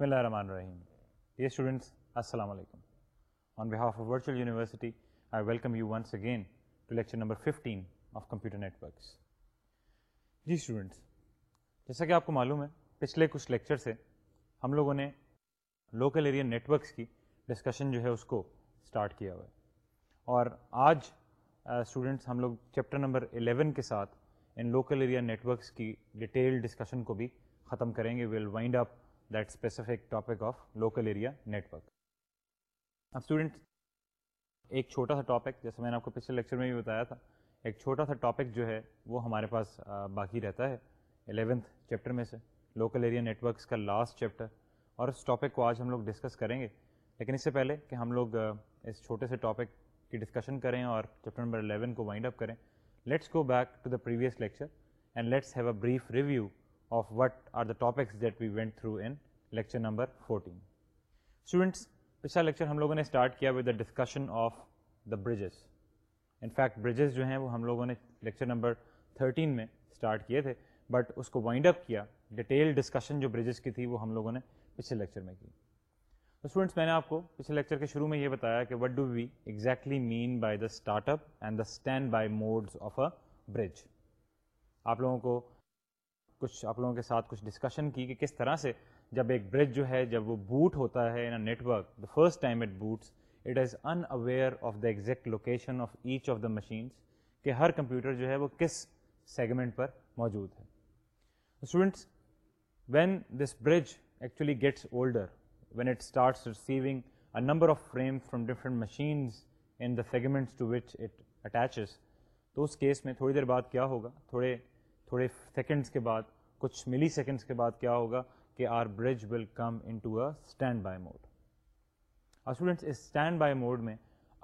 بسم اللہ الرحمن الرحیم ڈیئر اسٹوڈنٹس السلام علیکم on behalf of virtual university I welcome you once again to lecture number fifteen of computer networks جی اسٹوڈنٹس جیسا کہ آپ کو معلوم ہے پچھلے کچھ لیکچر سے ہم لوگوں نے لوکل ایریا نیٹ ورکس کی ڈسکشن جو ہے اس کو اسٹارٹ کیا ہوا ہے اور آج اسٹوڈنٹس ہم لوگ چیپٹر نمبر الیون کے ساتھ ان لوکل ایریا نیٹ ورکس کی ڈیٹیل ڈسکشن کو بھی ختم کریں گے well wind up that specific topic of local area network اب اسٹوڈنٹ ایک چھوٹا سا ٹاپک جیسے میں نے آپ کو پچھلے لیکچر میں بھی بتایا تھا ایک چھوٹا سا ٹاپک جو ہے وہ ہمارے پاس باقی رہتا ہے الیونتھ چیپٹر میں سے لوکل ایریا نیٹ ورکس کا لاسٹ چیپٹر اور اس ٹاپک کو آج ہم لوگ ڈسکس کریں گے لیکن اس سے پہلے کہ ہم لوگ اس چھوٹے سے ٹاپک کی ڈسکشن کریں اور چیپٹر نمبر الیون کو وائنڈ اپ کریں let's go back to the previous lecture and let's have a brief review of what are the topics that we went through in lecture number fourteen students پچھلا lecture ہم لوگوں نے start کیا with the discussion of the bridges in fact bridges جو ہیں وہ ہم لوگوں نے لیکچر نمبر تھرٹین میں اسٹارٹ کیے تھے بٹ اس کو وائنڈ اپ کیا ڈیٹیل ڈسکشن جو بریجز کی تھی وہ ہم لوگوں نے پچھلے لیکچر میں کی تو اسٹوڈنٹس میں نے آپ کو پچھلے لیکچر کے شروع میں یہ بتایا کہ what do we exactly mean by the start up and the stand by modes of a bridge آپ لوگوں کو کچھ آپ لوگوں کے ساتھ کچھ ڈسکشن کی کہ کس طرح سے جب ایک برج جو ہے جب وہ بوٹ ہوتا ہے in a network the first time it boots it is unaware of the exact location of each of the machines کہ ہر کمپیوٹر جو ہے وہ کس سیگمنٹ پر موجود ہے students when this bridge actually gets older when it starts receiving a number of frame from different machines in the segments to which it attaches تو اس کیس میں تھوڑی دیر بعد کیا ہوگا تھوڑے تھوڑے سیکنڈس کے بعد کچھ ملی سیکنڈس کے بعد کیا ہوگا کہ our bridge will come into a stand by mode students اس اسٹینڈ بائی موڈ میں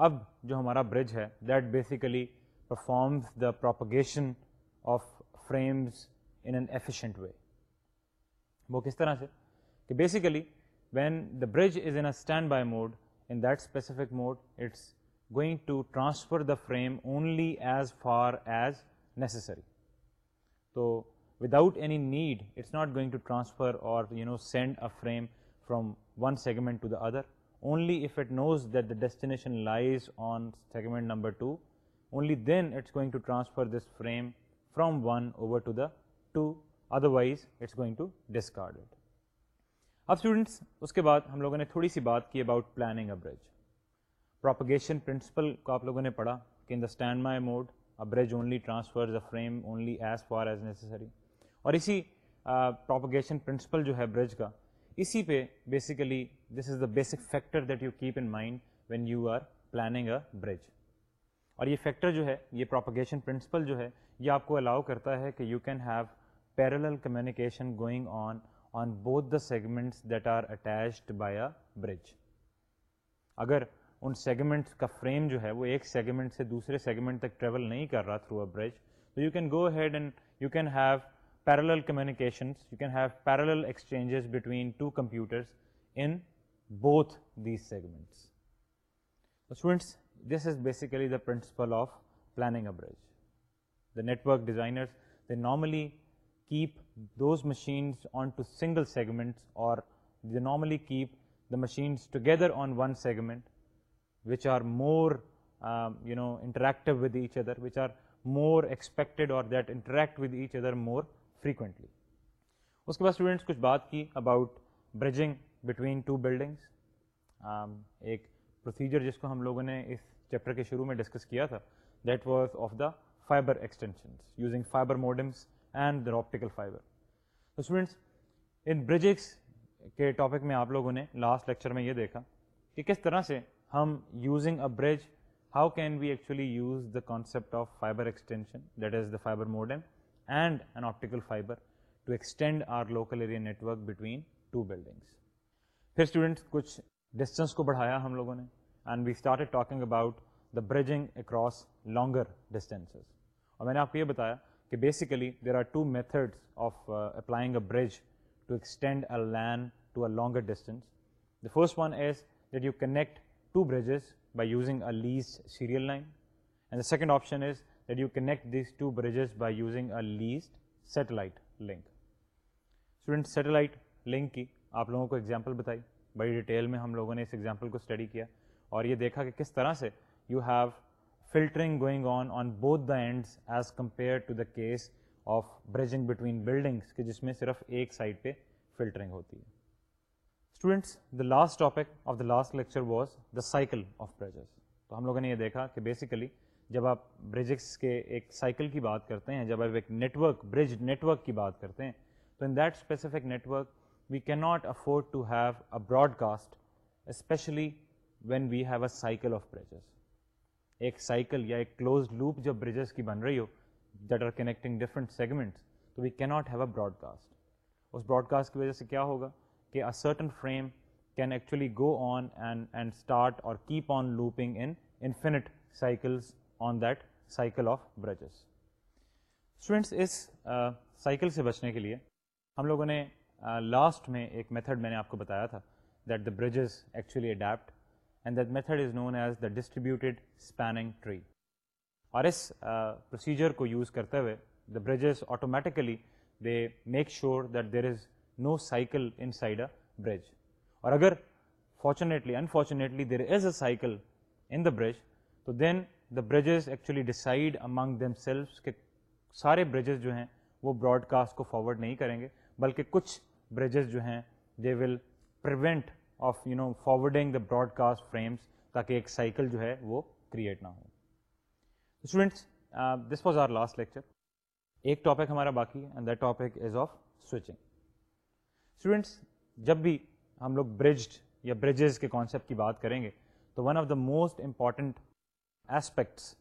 اب جو ہمارا برج ہے that basically performs the propagation of frames in an efficient way وہ کس طرح سے کہ basically when the bridge is in a stand by mode in that specific mode it's going to transfer the frame only as far as necessary تو without any need it's not going to transfer اور frame from one segment to the other only if it knows that destination lies on segment number two only then it's going to transfer this frame from one over to the to otherwise it's going to discard it اب students اس کے بعد ہم لوگوں نے تھوڑی سی بات کی about planning a bridge propagation principle کو آپ لوگوں نے پڑھا کہ in the stand by mode bridge only transfer frame only as far as necessary اور اسی پراپوگیشن پرنسپل جو ہے برج کا اسی پہ basically this is the basic factor that you keep in mind when you are planning a bridge اور یہ factor جو ہے یہ پروپگیشن پرنسپل جو ہے یہ آپ کو الاؤ کرتا ہے کہ you can have parallel communication going on on both the segments that are attached by a bridge اگر ان سیگمنٹس کا فریم جو ہے وہ ایک سیگمنٹ سے دوسرے سیگمنٹ تک ٹریول نہیں کر رہا through a bridge you can go head and you can have parallel communications you can have parallel exchanges between two computers in both these segments students this is basically the principle of planning a bridge the network they normally keep those machines on two single segments اور they normally keep the machines together on one segment which are more you know interactive with each other which are more expected اور that interact with each other more frequently اس کے بعد students کچھ بات کی about bridging between two buildings ایک procedure جس کو ہم لوگوں نے اس چیپٹر کے شروع میں ڈسکس کیا تھا that was of the fiber extensions using fiber modems and the optical fiber تو اسٹوڈنٹس ان بریجس کے ٹاپک میں آپ لوگوں نے لاسٹ لیکچر میں یہ دیکھا کہ کس طرح سے ہم using a bridge how can we actually use the concept of fiber extension that is the fiber modem and an optical fiber to extend our local area network between two buildings پھر students کچھ distance کو بڑھایا ہم لوگوں نے and we started talking about the bridging across longer distances اور میں نے آپ کو یہ بتایا کہ basically there are two methods of applying a bridge to extend a LAN to a longer distance the first one is that you connect two bridges by using a leased serial line and the second option is that you connect these two bridges by using a leased satellite link student satellite link کی آپ لوگوں کو example بتائی بڑی detail میں ہم لوگوں نے اس ایگزامپل کو اسٹڈی کیا اور یہ دیکھا کہ کس طرح سے you have filtering going on on both the end as compare to the case of bridging between buildings کہ جس میں صرف ایک سائڈ پہ فلٹرنگ ہوتی ہے students the last topic of the last lecture was the cycle of bridges تو ہم لوگوں نے یہ دیکھا کہ بیسیکلی جب آپ بریجکس کے ایک سائیکل کی بات کرتے ہیں جب آپ ایک نیٹورک برج نیٹ ورک کی بات کرتے ہیں تو in that specific network we کی not afford to have a broadcast especially when we have a cycle of bridges ایک سائیکل یا ایک کلوز لوپ جب بریجز کی بن رہی ہو that are connecting different segments تو وی کی not have a broadcast اس براڈ کاسٹ کی وجہ سے کیا ہوگا کہ certain frame can actually go on and and start اور keep on looping infinite cycle on that cycle of bridges students اس سائیکل سے بچنے کے لیے ہم لوگوں نے لاسٹ uh, میں ایک میتھڈ میں نے آپ کو بتایا تھا that the bridges actually adapt and that method is known as the distributed spanning tree اور اس پروسیجر uh, کو یوز کرتے ہوئے the bridges automatically they make sure that there is no cycle inside a bridge اور اگر fortunately unfortunately there is a cycle in the bridge تو then the bridges actually decide among themselves کے سارے bridges جو ہیں وہ Broad cost کو forward نہیں کریں گے بلکہ کچھ برجز جو ہیں they will prevent of you know forwarding the broadcast frames تاکہ ایک سائیکل جو ہے وہ کریٹ نہ ہو students this was our last lecture ایک ٹاپک ہمارا باقی ہے the topic is of switching students جب بھی ہم لوگ برجڈ یا بریجز کے کانسیپٹ کی بات کریں گے تو one of the most important aspects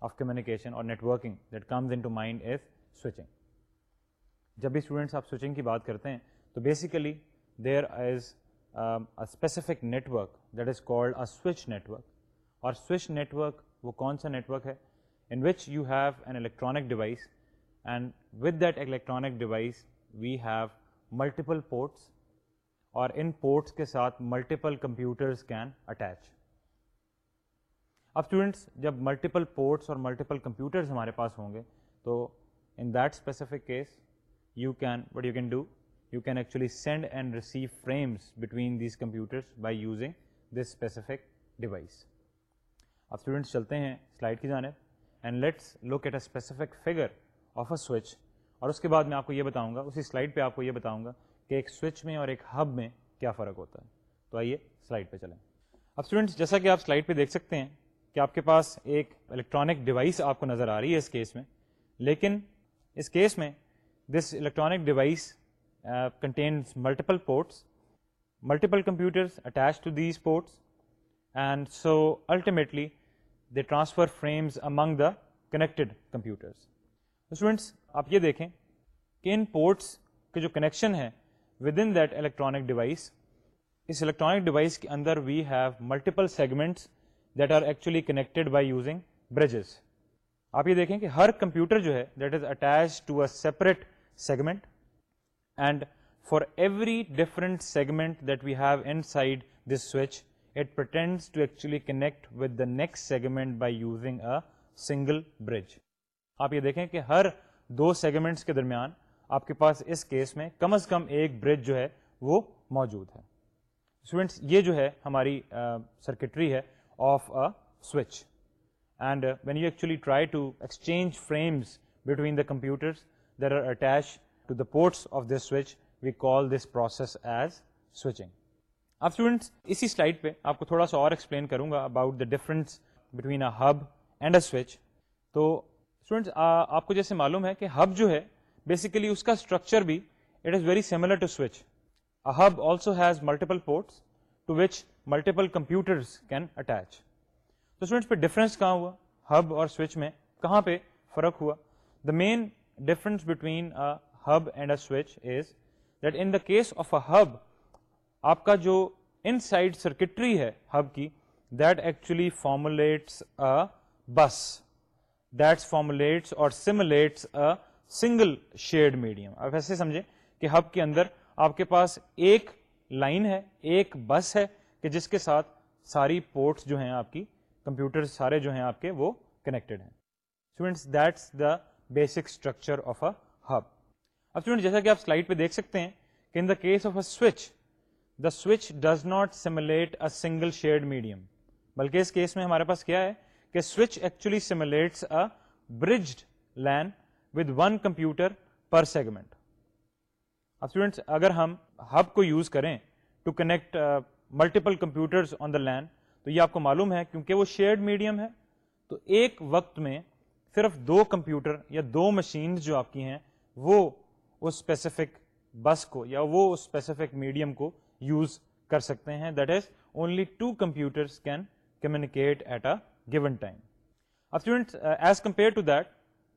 of communication اور working that comes into mind is switching جب بھی اسٹوڈینٹس آپ سوئچنگ کی بات کرتے ہیں تو basically there is net network that is called a switch network اور سوئچ نیٹ ورک وہ کون سا نیٹ ورک ہے in which you have an electronic device and with that electronic device we have multiple ports اور ان ports کے ساتھ multiple computers can attach اب اسٹوڈینٹس جب ملٹیپل پورٹس اور ملٹیپل کمپیوٹرز ہمارے پاس ہوں گے تو in that specific case you can what you can do you can actually send and receive frames between these computers by using this specific device اب students چلتے ہیں سلائڈ کی جانب and let's look at a specific figure of a switch اور اس کے بعد میں آپ کو یہ بتاؤں گا اسی سلائڈ پہ آپ کو یہ بتاؤں گا کہ ایک سوئچ میں اور ایک ہب میں کیا فرق ہوتا ہے تو آئیے سلائڈ پہ چلیں اب اسٹوڈینٹس جیسا کہ آپ سلائڈ پہ دیکھ سکتے ہیں کہ آپ کے پاس ایک الیکٹرانک ڈیوائس آپ کو نظر آ رہی ہے اس کیس میں لیکن اس کیس میں this electronic device contains multiple ports multiple computers attach to these ports and so ultimately they transfer frames among the connected computers students آپ یہ دیکھیں کہ ان پورٹس کے جو کنیکشن ہیں with in that electronic device اس الیکٹرانک ڈیوائس کے اندر we have multiple segments that are actually connected by using bridges آپ یہ دیکھیں کہ ہر کمپیوٹر جو ہے that is attach to a separate segment and for every different segment that we have inside this switch it pretends to actually connect with the next segment by using a single bridge آپ یہ دیکھیں کہ ہر دو segments کے درمیان آپ کے پاس اس کیس میں کم از کم ایک برج جو ہے وہ موجود ہے اسٹوڈینٹس یہ جو ہے ہماری سرکٹری ہے of a switch and when you actually try to exchange frames between the computer there are attach to the ports of this switch we call this process as switching اب students اسی slide پہ آپ کو تھوڑا سا اور explain کروں گا about the difference between a hub and a switch تو آپ کو جیسے معلوم ہے کہ ہب جو ہے بیسیکلی اس کا اسٹرکچر بھی it is very similar to switch hub also has multiple ports to which multiple computer can attach تو اسٹوڈینٹس پہ ڈفرینس کہاں ہوا ہب اور سوئچ میں کہاں پہ فرق ہوا the main difference between hub and a switch is that in the case of a hub آپ کا جو ان سائڈ سرکٹری ہے ہب کی that actually formulates a bus formulates اور سیمولیٹس اگل شیئرڈ میڈیم آپ ایسے سمجھیں کہ ہب کے اندر آپ کے پاس ایک لائن ہے ایک بس ہے کہ جس کے ساتھ ساری پورٹس جو ہیں آپ کی کمپیوٹر سارے جو ہیں آپ کے وہ کنیکٹڈ ہیں students that's the basic structure of a hub اب اسٹوڈینٹ جیسا کہ آپ سلائڈ پہ دیکھ سکتے ہیں کہ in the case of a switch the switch does not a single share medium بلکہ اس کیس میں ہمارے پاس کیا ہے کہ switch actually simulates a bridged LAN with one computer per segment اب اسٹوڈینٹس اگر ہم ہب کو یوز کریں to connect multiple computer on the LAN تو یہ آپ کو معلوم ہے کیونکہ وہ شیئرڈ میڈیم ہے تو ایک وقت میں صرف دو کمپیوٹر یا دو مشین جو آپ کی ہیں وہ اسپیسیفک بس کو یا وہ اسپیسیفک میڈیم کو یوز کر سکتے ہیں that is only two computers can communicate at a given time اب student as compare to that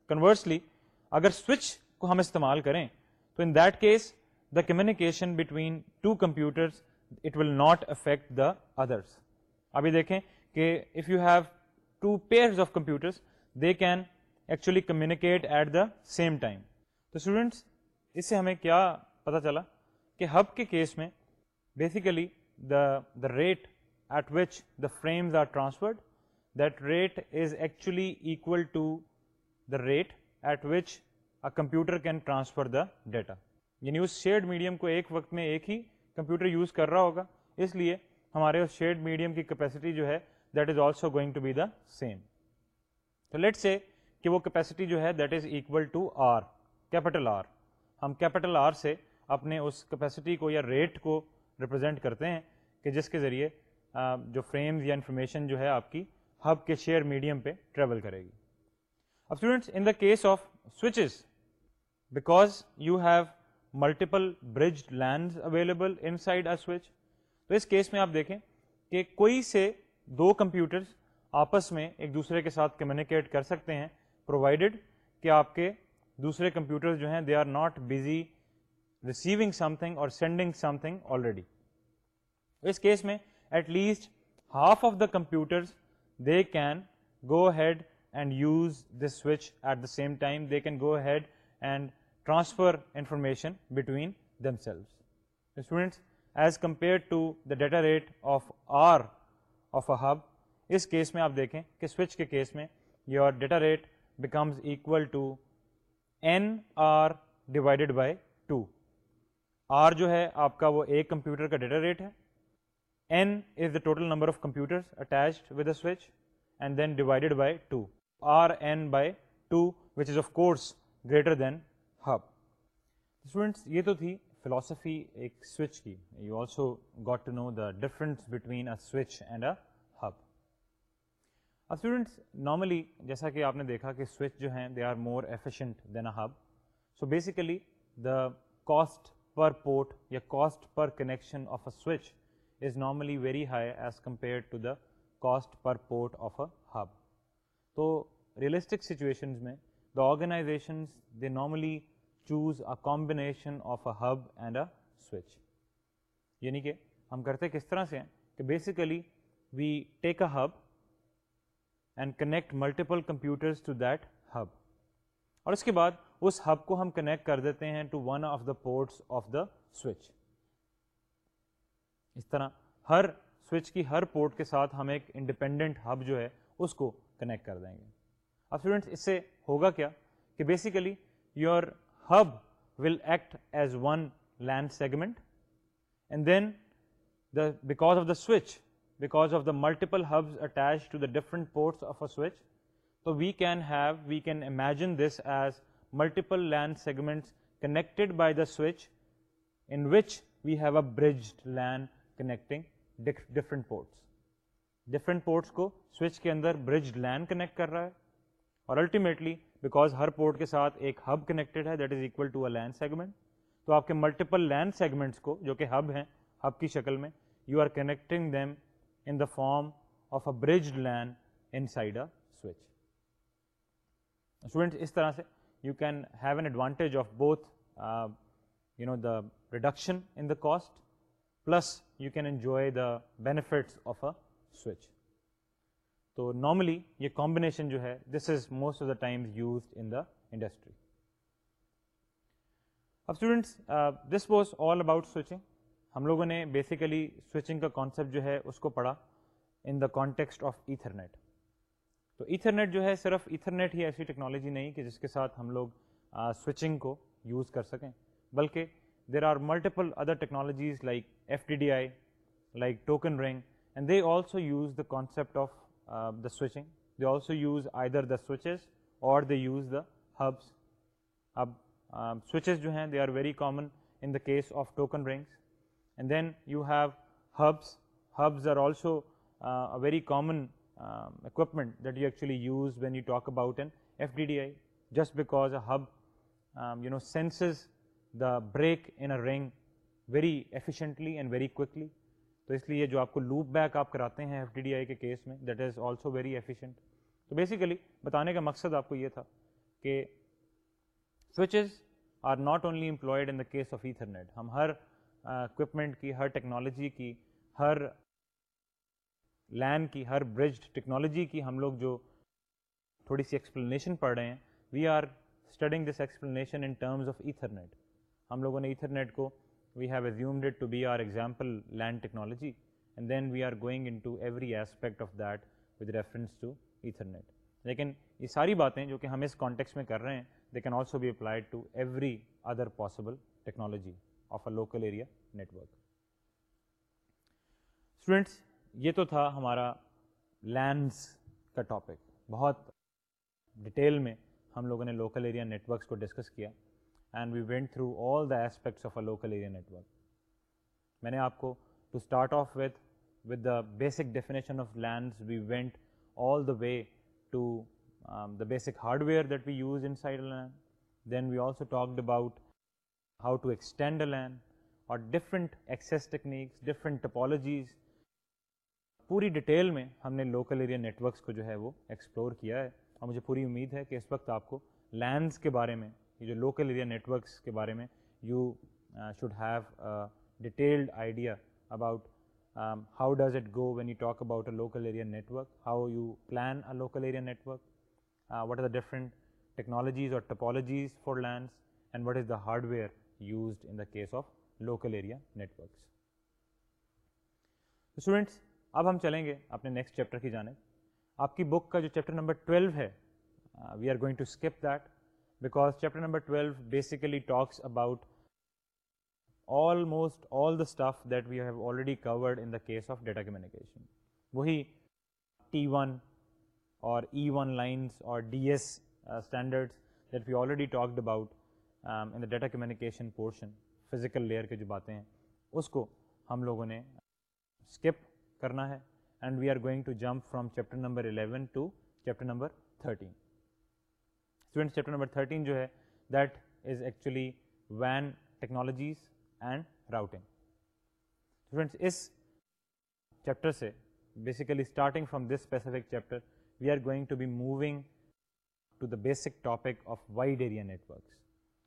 conversely اگر سوئچ کو ہم استعمال کریں تو in that case the communication between two computers it will not affect the others ابھی دیکھیں کہ if you have two pairs of computers they can actually communicate at the same time تو اسٹوڈنٹس اس سے ہمیں کیا پتہ چلا کہ ہب کے کیس میں basically the the rate at which the frames are transferred that rate is actually equal to the rate at which a computer can transfer the data یعنی اس شیڈ میڈیم کو ایک وقت میں ایک ہی کمپیوٹر یوز کر رہا ہوگا اس لیے ہمارے اس شیئرڈ میڈیم کی کیپیسٹی جو ہے that is also going to be the same تو لیٹ سے کہ وہ کیپیسٹی جو ہے that is equal to R capital R ہم کیپٹل آر سے اپنے اس کیپیسٹی کو یا ریٹ کو ریپرزینٹ کرتے ہیں کہ جس کے ذریعے جو فریمز یا انفارمیشن جو ہے آپ کی ہب کے شیئر میڈیم پہ ٹریول کرے گی اب students in the case of switches because you have multiple bridge LAN available inside switch تو اس کیس میں آپ دیکھیں کہ کوئی سے دو کمپیوٹر آپس میں ایک دوسرے کے ساتھ کمیونیکیٹ کر سکتے ہیں پرووائڈیڈ کہ آپ کے دوسرے کمپیوٹر جو ہیں they are not busy receiving something اور سینڈنگ سم تھنگ آلریڈی اس کیس میں at least half of the computers they can go head and use this switch at the same time they can go head and transfer information between themselves students as compare to the data rate of R of a hub اس case میں آپ دیکھیں کہ switch کے case میں your data rate becomes equal to N R divide by two R جو ہے آپ کا وہ اے کمپیوٹر کا ڈیٹا ریٹ ہے N is the total number of computers greater than hub students یہ تو تھی فلاسفی ایک سوئچ کی you also God switch and a hub اب اسٹوڈینٹس نارملی جیسا کہ آپ نے دیکھا کہ سوئچ جو ہیں they are more efficient than a hub so basically the cost per port یا cost per connection of a switch normally very high as کمپیئرسٹک سچویشن میں the organization they normally choose a combination یعنی کہ ہم کرتے کس طرح سے کہ basically we take a hub and connect multiple computer اس کے بعد اس ہب کو ہم کنیکٹ کر دیتے ہیں to one of the ports of the switch اس طرح ہر سوئچ کی ہر پورٹ کے ساتھ ہم ایک انڈیپینڈنٹ ہب جو ہے اس کو کنیکٹ کر دیں گے اب اسٹوڈنٹس اس سے ہوگا کیا کہ basically your hub will act as one LAN segment and then the because of the switch because of the multiple hubs attach to the different ports of a switch تو we can have we can imagine this as multiple LAN segments connected by the switch in which we have a bridged LAN connecting different ports different ports کو switch کے اندر bridged LAN connect کر رہا ہے اور ultimately because ہر port کے ساتھ ایک ہب کنیکٹڈ ہے that is equal to a LAN segment تو آپ کے ملٹیپل لین سیگمنٹس کو جو کہ ہب ہیں ہب کی شکل میں you are connecting them in the form of a bridged LAN inside a switch students اس طرح سے you can have an advantage of both you know the reduction in the cost plus you can enjoy the benefits of a switch تو normally یہ combination جو ہے this is most of the time used in the industry اب students this was all about switching ہم لوگوں نے basically switching کا concept جو ہے اس کو پڑھا in the context of Ethernet تو ایتھرنیٹ جو ہے صرف ایتھرنیٹ ہی ایسی ٹیکنالوجی نہیں کہ جس کے ساتھ ہم لوگ سوئچنگ کو یوز کر سکیں بلکہ There are multiple other technologies like FTDI, like token ring, and they also use the concept of uh, the switching. They also use either the switches or they use the hubs. Um, switches, they are very common in the case of token rings, and then you have hubs. Hubs are also uh, a very common um, equipment that you actually use when you talk about an FTDI, just because a hub um, senses the break in a ring very efficiently and very quickly تو اس لیے جو آپ کو loop back آپ کراتے ہیں F D D I کے کیس میں that is also very efficient تو بیسیکلی بتانے کا مقصد آپ کو یہ تھا کہ switches are not only employed in the case of Ethernet ہم ہر اکوپمنٹ کی ہر ٹیکنالوجی کی ہر لین کی ہر برجڈ ٹیکنالوجی کی ہم لوگ جو تھوڑی سی ایکسپلینیشن پڑھ رہے ہیں we are studying this explanation in terms of Ethernet ہم لوگوں نے ایتھرنیٹ کو we have assumed to be our example LAN technology and then we are going into every aspect of that with reference to Ethernet لیکن یہ ساری باتیں جو کہ ہم اس کانٹیکس میں کر رہے ہیں they can also be applied to every other possible technology of a local area network students یہ تو تھا ہمارا لینڈس کا ٹاپک بہت ڈیٹیل میں ہم لوگوں نے لوکل ایریا نیٹ ورکس کو ڈسکس کیا and we went through all the aspects of a local area network میں نے آپ کو to start off with with the basic definition of LANs we went all the way to the basic hardware that we use inside LAN then we also talked about how to extend a LAN اور different access techniques different topologies پوری detail میں ہم نے local area networks کو جو ہے وہ explore کیا ہے اور مجھے پوری امید ہے کہ اس وقت آپ کو لینڈس کے بارے میں جو لوکل ایریا نیٹ ورکس کے بارے میں you should have detailed idea about how does it go when you talk about a local area network how you plan a local area network what are the different technologies اور topologies for LANs and what is the hardware used in the case of local area networks students اب ہم چلیں گے اپنے next chapter کی جانب آپ کی بک کا جو چیپٹر نمبر ٹویلو ہے we are going to skip that because chapter number twelve basically talks about almost all the stuff that we have already covered in the case of data communication وہی T one اور E one lines اور D S standard that we already talked about in the data communication portion physical layer کے جو باتیں ہیں اس کو ہم لوگوں نے اسکپ کرنا ہے and we are going to jump from chapter number eleven to chapter number thirteen student chapter number thirteen جو ہے دیٹ از ایکچولی وین ٹیکنالوجیز اینڈ راؤٹنگ اسٹوڈینٹس اس چیپٹر سے basically starting from this specific chapter we are going to be moving to the basic topic of wide area networks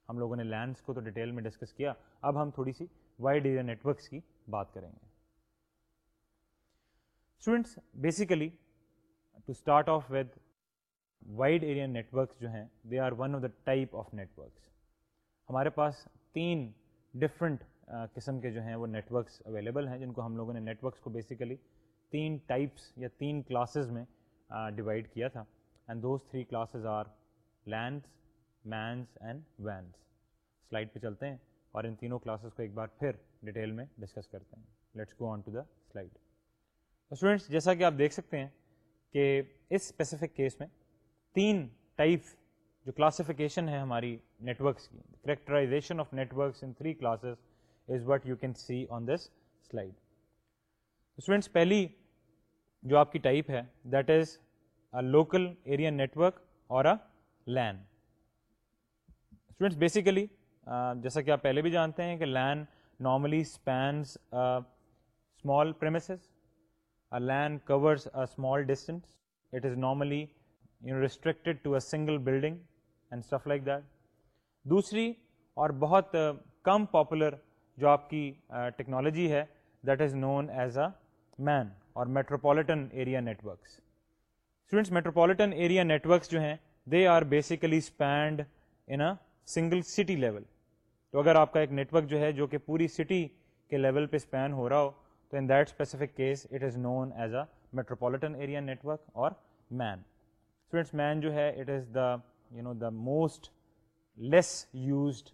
ہم لوگوں نے LANs کو تو ڈیٹیل میں ڈسکس کیا اب ہم تھوڑی سی وائڈ ایریا نیٹورکس کی بات کریں گے students basically to start off with wide area networks جو ہیں they are one of the type of networks ہمارے پاس تین ڈفرنٹ قسم کے جو ہیں وہ نیٹ ورکس اویلیبل ہیں جن کو ہم لوگوں نے نیٹ ورکس کو بیسیکلی تین ٹائپس یا تین کلاسز میں ڈیوائڈ کیا تھا and those three classes are LANs MANs and WANs slide پہ چلتے ہیں اور ان تینوں کلاسز کو ایک بار پھر ڈیٹیل میں ڈسکس کرتے ہیں let's go on to the slide students جیسا کہ آپ دیکھ سکتے ہیں کہ اس اسپیسیفک کیس میں تین ٹائپ جو کلاسیفیکیشن ہے ہماری نیٹورکس کی characterization of networks in three classes is what you can see on this slide students پہلی جو آپ کی ٹائپ ہے that is a local area network اور اے لین اسٹوڈینٹس بیسیکلی جیسا کہ آپ پہلے بھی جانتے ہیں کہ LAN normally spans small LAN covers small distance it is normally you know restricted to a single building and stuff like that دوسری اور بہت کم پاپولر جو آپ کی ٹیکنالوجی ہے that is known as a MAN اور metropolitan area networks metropolitan area networks جو ہیں they are basically spanned in a single city level تو اگر آپ کا ایک نیٹورک جو ہے جو کہ پوری سٹی کے لیول پہ اسپین ہو رہا ہو تو in that specific case it is known as a metropolitan area network اور مین اسٹوڈینٹس مین جو ہے it is the you know the most less used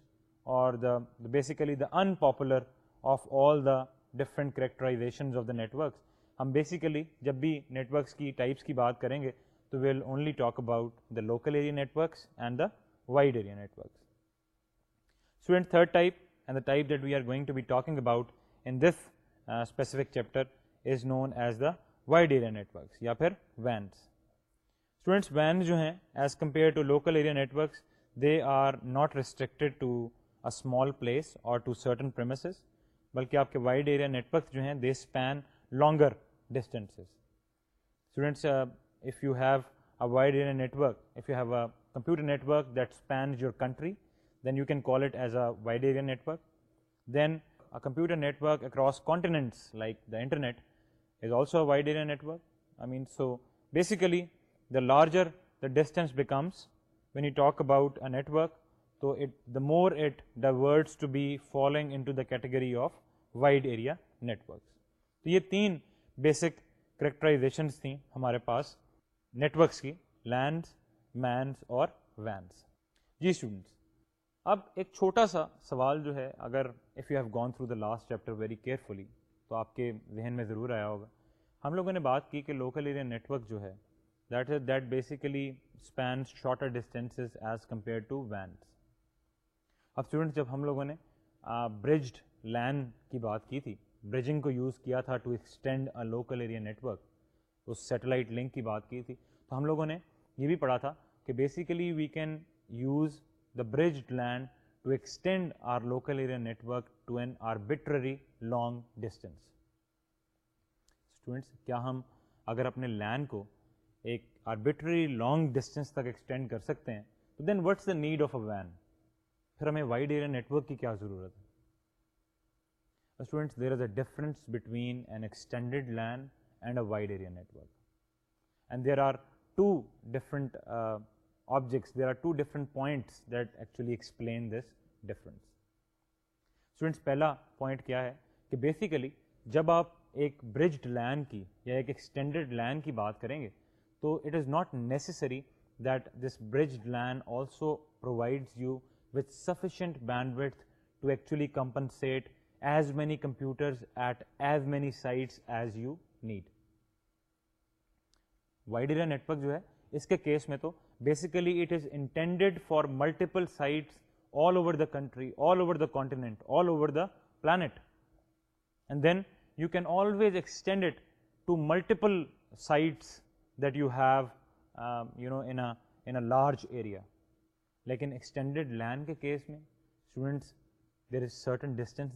اور the basically the unpopular of all the different characterizations of the networks ہم basically جب بھی networks کی بات کریں گے تو we'll only talk about the local networks and the wide area networks third type and the type that we are going to be talking about in this specific chapter is known as the wide area networks یا پھر Venice students when جو ہیں as compare to local area networks they are not restricted to a small place اور to certain بلکہ آپ کے wide area network جو ہیں they span longer distances students if you have a wide net work if you have a computer network that span your country then you can call it as a wide area network then a computer network across continents like the internet is also a wide area network I mean so basically the larger the distance becomes when you talk about a network تو it the more it toward to be following into the category of wide area networks تو یہ تین basic characterizations تھیں ہمارے پاس networks کی LANs MANs اور WANs جی اسٹوڈنٹس اب ایک چھوٹا سا سوال جو ہے اگر if you have gone through the last chapter very carefully تو آپ کے ذہن میں ضرور آیا ہوگا ہم لوگوں نے بات کی کہ لوکل ایریا نیٹ ورک جو ہے that is that basically spans shorter distances as compare to WANs اب اسٹوڈینٹس جب ہم لوگوں نے برجڈ لین کی بات کی تھی بریجنگ کو یوز کیا تھا to extend a local area network اس سیٹلائٹ لنک کی بات کی تھی تو ہم لوگوں نے یہ بھی پڑھا تھا کہ basically we can use the bridged LAN to extend our local area network to N or long distance students کیا ہم اگر اپنے لین کو ایک آربیٹری لانگ ڈسٹینس تک ایکسٹینڈ کر سکتے ہیں تو then what's the need of a وین پھر ہمیں وائڈ ایریا نیٹ ورک کی کیا ضرورت ہے students there is a difference between an extended LAN and a wide area network and there are two different objects there are two different points that actually explain this difference students پہلا point کیا ہے کہ basically جب آپ ایک bridged لین کی یا extended LAN کی بات کریں گے نیٹورک جو ہے اس کے کیس میں تو basically it is intended for multiple sites all over the country all over the continent all over the planet then you can always extend to multiple sites that you have a large area لیکن extended LAN کے case میں students there is certain distance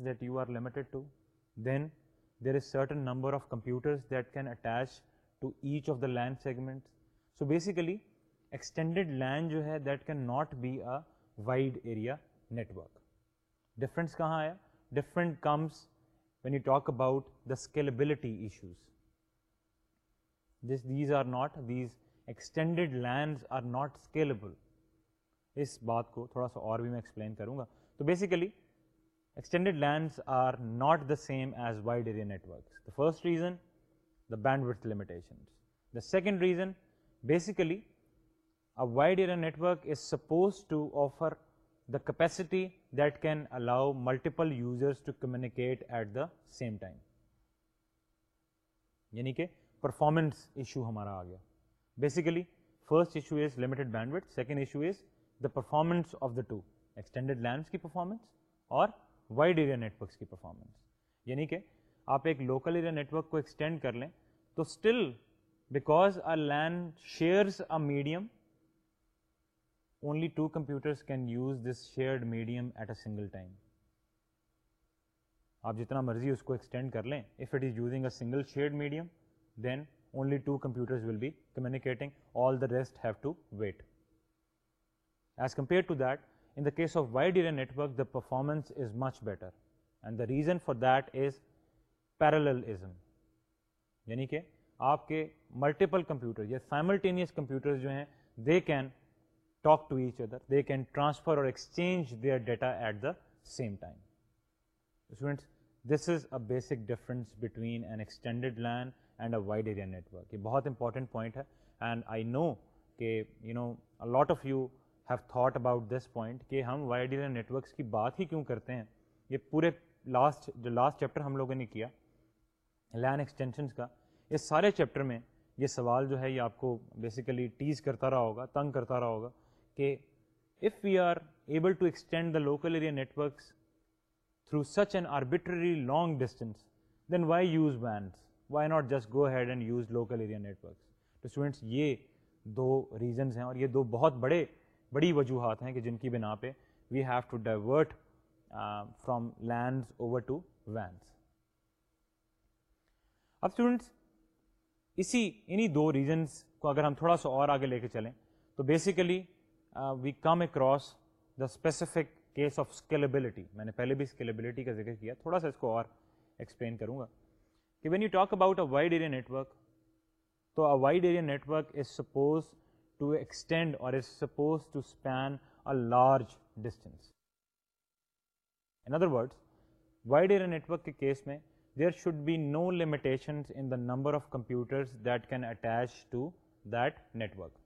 then there is certain number of computer attach of the LAN segment so basically extended LAN جو ہے that can not be a wide area network difference کہاں آیا different comes when you talk about the scalability issues this these are not these extended LAN are not scalable اس بات کو تھوڑا سا اور بھی میں ایکسپلین کروں گا تو basically extended LANs are not the same as wide area the first reason the band bandwidth the second reason basically a wide area network is suppose to offer the capacity that can allow multiple users to communicate at the same time یعنی کہ performance issue ہمارا آ گیا basically first issue is limited bandwidth second issue is the performance of the two extended LANs کی performance اور wide area networks کی performance یعنی کہ آپ ایک لوکل ایریا نیٹورک کو ایکسٹینڈ کر لیں تو still because a LAN shares a medium only two computers can use this shared medium at a single time آپ جتنا مرضی اس کو ایکسٹینڈ کر لیں if it is using a single shared medium rest have to wait as compare to that in the case of wide area network the performance is much better and the reason for that is parallel یعنی کہ آپ کے multiple computer یا سائملٹیس computer جو ہیں they can talk to each other they can transfer or exchange their data at the same time students this is a basic difference between an extended LAN and a wide area network یہ بہت important point ہے and I know کہ you know lot of you have thought about this point کہ ہم wide area networks کی بات ہی کیوں کرتے ہیں یہ پورے لاسٹ جو لاسٹ چیپٹر ہم لوگوں نے کیا لینڈ ایکسٹینشنس کا یہ سارے چیپٹر میں یہ سوال جو ہے یہ آپ کو بیسیکلی ٹیز کرتا رہا ہوگا تنگ کرتا رہا ہوگا کہ if we are able to extend the local area networks through such and arbitrary long distance then why use WANs why not just go head and use local area networks تو students یہ دو reasons ہیں اور یہ دو بہت بڑے بڑی وجوہات ہیں کہ جن کی بنا پہ we have to divert from LANs over to WANs اب اسٹوڈنٹس اسی انہیں دو ریزنس کو اگر ہم تھوڑا سا اور آگے لے کے چلیں تو basically we come across the specific case of scalability میں نے پہلے بھی اسکیلیبلٹی کا ذکر کیا تھوڑا سا اس کو اور ایکسپلین کروں گا کہ when you talk about a wide area network تو a wide area network suppose to extend or is suppose to span a large distance in other wide area کے کیس میں there should be no in the number of computers that can attach to that network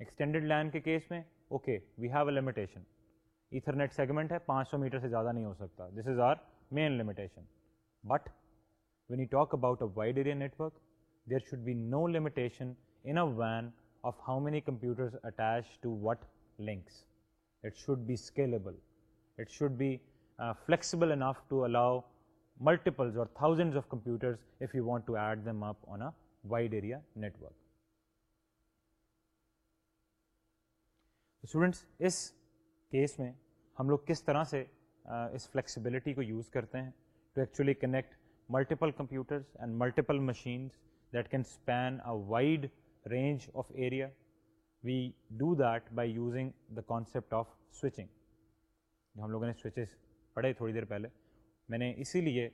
extended LAN کے case میں okay we have a limitation Ethernet segment ہے پانچ سو metre سے زیادہ نہیں ہو سکتا this is our main limitation but when you talk about a wide area network there should be no limitation in a وین of how many computer attach to what links it should be scalable it should be flexible enough to allow multiples or thousands of computer if you want to add them up on a wide area network students اس case میں ہم لوگ کس طرح سے uh, اس flexibility کو use کرتے ہیں to actually connect multiple computers and multiple machines that can span a wide range of area we do that by using the concept of switching ہم لوگوں نے سوئچز پڑھے تھوڑی دیر پہلے میں نے اسی لیے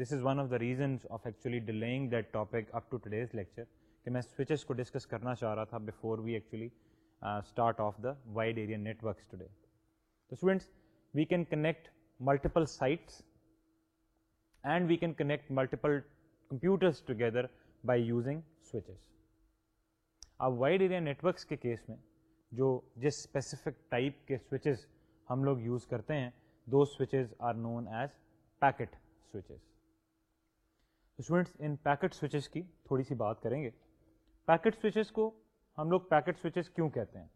this is one of the reasons of actually dealing that topic up to today's lecture کہ میں سوئچز کو ڈسکس کرنا چاہ رہا تھا before we actually start of the wide area networks today تو students we can connect multiple sites and we can connect multiple computers together by using switches اب wide area networks کے case میں جو جس specific type کے switches ہم لوگ use کرتے ہیں دو switches are known as packet switches students ان پیکٹ سوئچز کی تھوڑی سی بات کریں گے پیکٹ سوئچز کو ہم لوگ پیکٹ سوئچز کیوں کہتے ہیں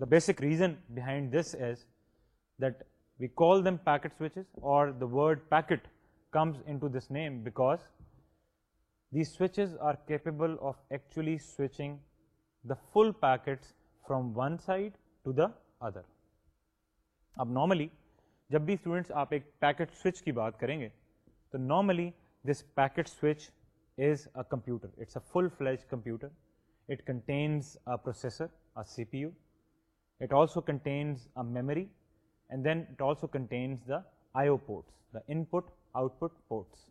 the basic reason behind this is that we call them packet switches اور the word packet comes into this name because the switches are capable of actually switching the full packets from one side to the other اب normally جب بھی students آپ ایک packet switch کی بات کریں گے تو normally this packet switch is a computer it's a full fledged computer it contains a processor a C P U it also contains a memory and then it also contains the I O ports the input output ports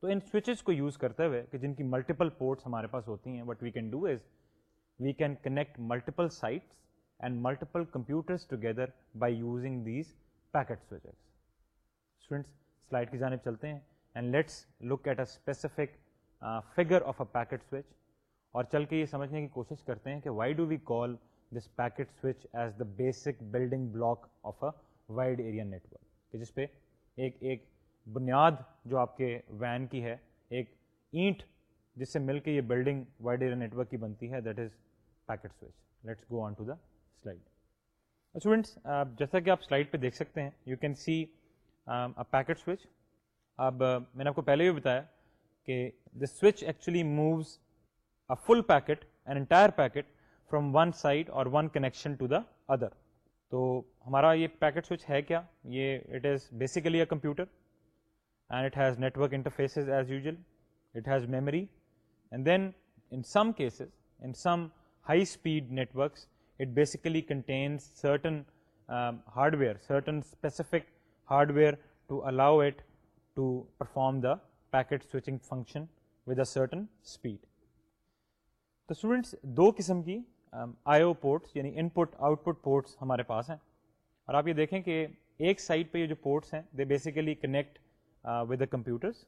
تو ان switches کو use کرتے ہوئے کہ جن کی multiple ports ہمارے پاس ہوتی ہیں what we can do is we can connect multiple sites and multiple computers together by using these packet switches slide کی جانب چلتے ہیں and let's look at a specific figure of a packet switch اور چل کے یہ سمجھنے کی کوشش کرتے ہیں کہ why do we call this packet switch as the basic building block of a wide area network کہ جس پہ ایک ایک بنیاد جو آپ کے وین کی ہے ایک اینٹ جس سے مل کے یہ building wide area network کی بنتی ہے that is packet switch let's go on to the slide students جیسا کہ آپ سلائڈ پہ دیکھ سکتے ہیں you can see packet switch اب میں نے آپ کو پہلے بھی بتایا کہ the switch actually moves a full packet an entire packet from one side or one connection to the other تو ہمارا یہ پیکٹ سوئچ ہے کیا یہ it is basically a computer and it has network interfaces as usual it has memory and then in some cases in some high speed networks it basically contains certain hardware certain specific hardware to allow it to perform the packet switching function with a certain speed تو students دو قسم کی I O ports یعنی input output ports ہمارے پاس ہیں اور آپ یہ دیکھیں کہ ایک سائڈ پہ یہ جو پورٹس ہیں they basically connect with the computers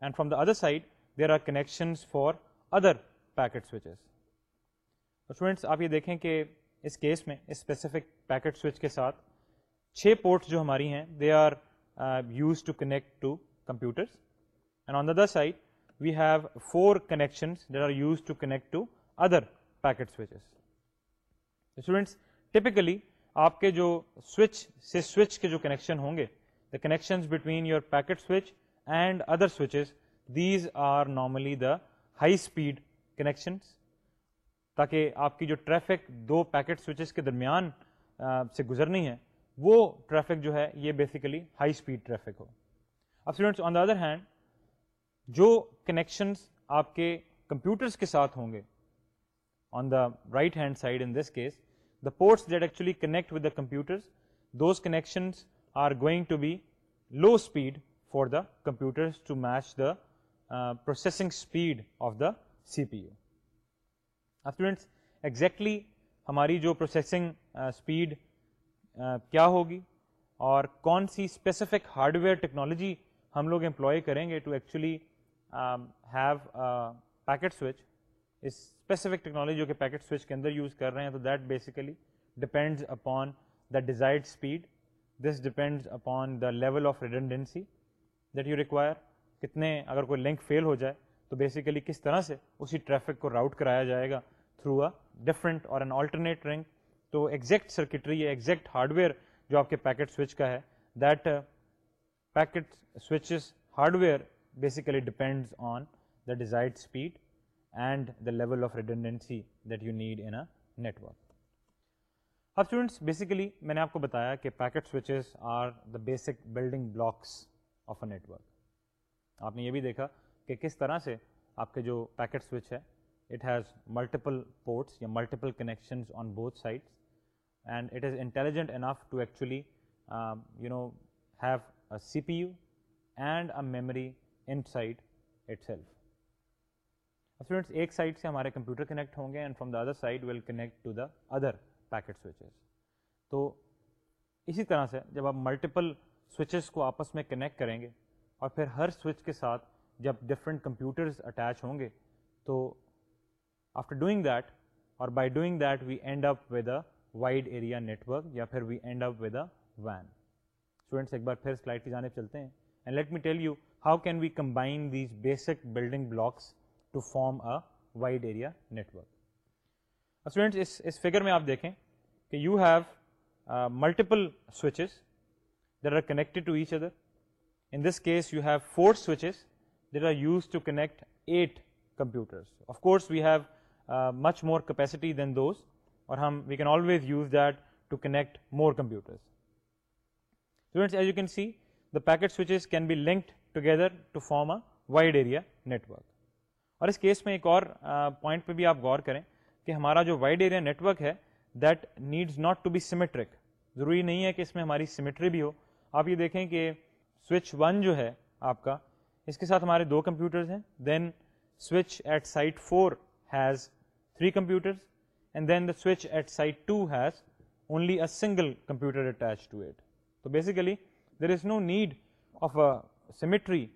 and from the other side there are connections for other packet switches students آپ یہ دیکھیں کہ اس کیس میں اس اسپیسیفک پیکٹ سوئچ کے ساتھ چھ پورٹس جو ہماری ہیں they are used to connect to computers and on the other side we have four connections they are used to connect to other packet switches students typically آپ کے جو switch سے سوئچ کے جو کنیکشن ہوں گے the connection between your packet switch and other switches these are normally the high speed connection تاکہ آپ کی جو ٹریفک دو پیکٹ سوئچز کے درمیان سے گزرنی ہے وہ ٹریفک جو ہے یہ بیسیکلی ہائی اسپیڈ ٹریفک ہو اب students on the other hand جو کنیکشنس آپ کے کمپیوٹرس کے ساتھ ہوں گے right hand side in this case the ports going actually connect low speed for the computers to match the processing speed of the C P U students exactly ہماری جو processing speed uh, uh, کیا ہوگی اور کون سی specific hardware technology ہم لوگ employ کریں گے to actually have packet switch اس اسپیسیفک ٹیکنالوجی جو کہ پیکٹ سوئچ کے اندر یوز کر رہے ہیں تو that basically depends upon the desired speed this depends upon the level of redundancy that you require کتنے اگر کوئی لنک فیل ہو جائے تو بیسیکلی کس طرح سے اسی ٹریفک کو راؤٹ کرایا جائے گا through a different or an alternate link تو exact circuitry exact hardware جو آپ کے پیکٹ سوئچ کا ہے that packet switches hardware basically depends on the desired speed and the level of redundancy that you need in a network اب students basically میں نے آپ کو بتایا کہ packet switches are the basic building blocks of a network آپ نے یہ بھی دیکھا کہ کس طرح سے آپ کے جو پیکٹ سوئچ ہے اٹ ہیز ملٹیپل پورٹس یا multiple connections on both sides and it is intelligent enough to actually you know have a C P U and a memory inside itself اب students ایک سائڈ سے ہمارے computer connect ہوں گے and from the other side will connect to the other packet switches تو اسی طرح سے جب آپ ملٹیپل سوئچز کو آپس میں کنیکٹ کریں گے اور پھر ہر سوئچ کے ساتھ جب ڈفرینٹ کمپیوٹرز اٹیچ ہوں گے تو آفٹر ڈوئنگ دیٹ اور by doing that we end up with a wide area network یا پھر we end up with a وین اسٹوڈینٹس ایک بار پھر سلائڈ کی جانے چلتے ہیں and let me tell you how can we combine these basic building blocks to form a wide area network figure میں آپ دیکھیں کہ you have multiple switches are connected to each other in this case you have four switches there are used to connect eight computers of course we have much more capacity than those اور ہم we can can always use that to connect more computers students as you see the packet switches can be linked together to form a wide area network اور اس case میں ایک اور point پہ بھی آپ غور کریں کہ ہمارا جو وائڈ ایریا نیٹ ورک ہے that needs not to be symmetric ضروری نہیں ہے کہ اس میں ہماری سیمیٹری بھی ہو آپ یہ دیکھیں کہ سوئچ ون جو ہے آپ کا اس کے ساتھ ہمارے دو کمپیوٹرز ہیں then switch at site four has three computers and then the switch at site two has only a single computer attach to at تو basically there is no need of a symmetry